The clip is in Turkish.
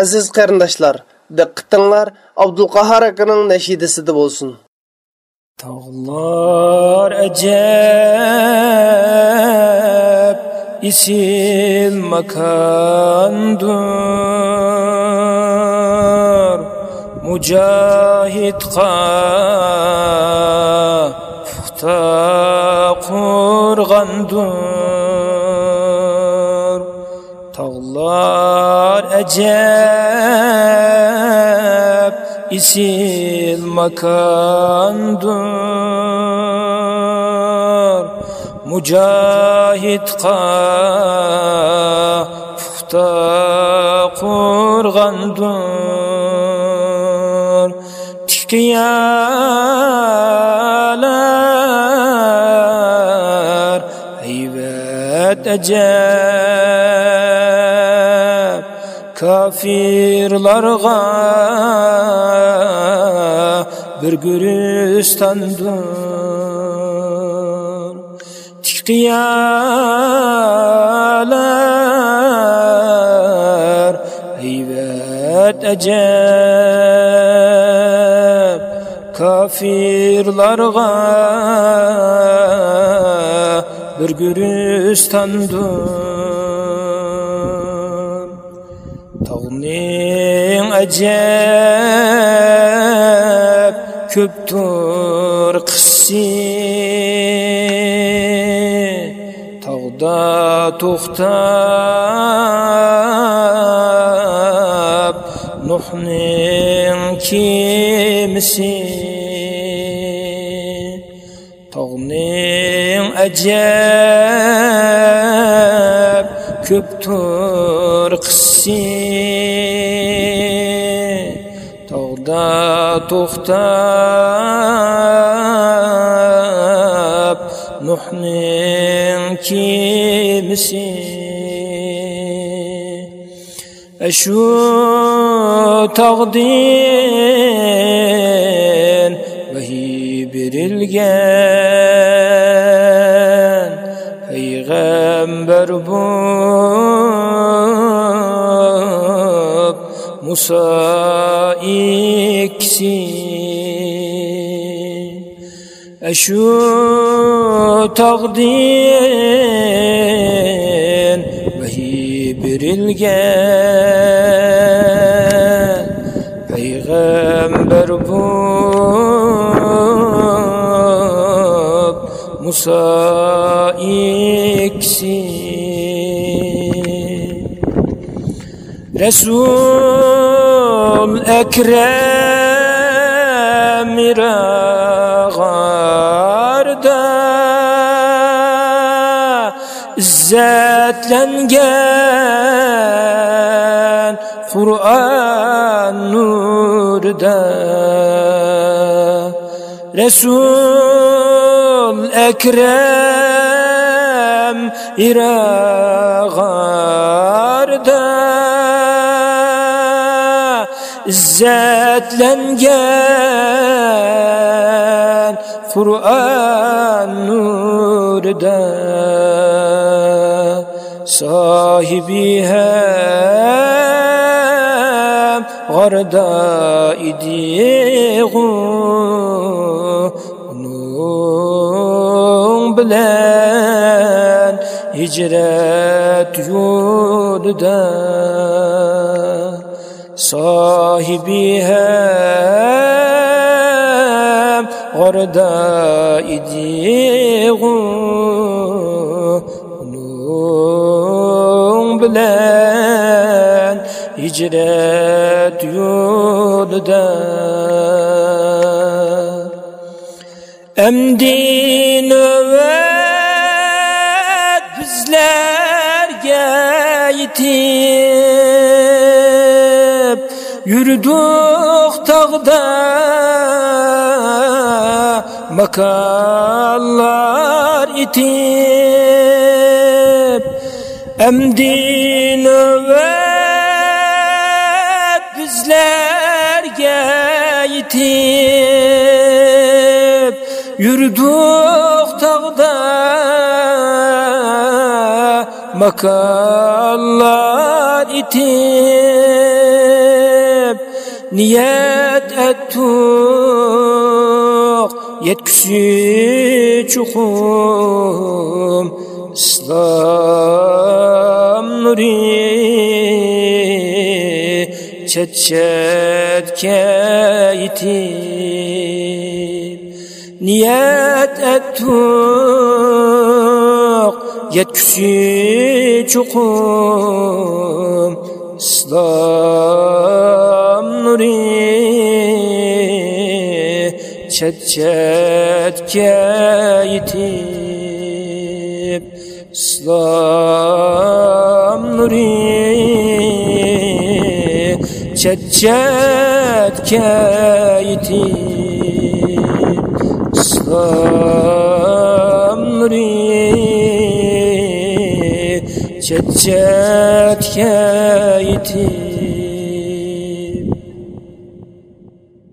Aziz qarindoshlar, diqqatinglar Abdulqahar akaning nashidasida bo'lsin. Tog'lar ajab isil makandur Mujahid qa qurg'andur Tog'lar ajab isil makandur Mujahid qa puxta qurg'andur Tikyalar haybat ajab kafirlarga bir güristandır Tikyalar heyvet acep kafirlarga bir güristandır ajab ko'ptur qissi. Tog'da to'xtab nuhning kemisi tog'ning ajab ko'ptur qissi. تختاب نحن كيبسي أشو تغدين؟ وهي برلقان. هي غنبر بوب مصائب ikisi Eşu tağdin Vahiy berilgen Peygamber bu Musa ikisi Resul Ekrem iragarda İzzetlengen Kur'an nurda. Resul Ekrem iragarda İzzetlengen Kur'an nurda. Sahibi hem garda idi Onun bilen hicret yolda sahibi hem orada idi onun bilen hicret yolda emdi növet bizlerge yetip yürüdük tağda makallar itip emdi növet bizlerge yetip yürüdük tağda makallar itip niyet ettuk. Yetkisi çukum İslam nuri. Çet çetke yitip niyet ettuk. Yetkisi çukum İslam yitip İslam nuri. Çetke yitip İslam nuri. Çetke yitip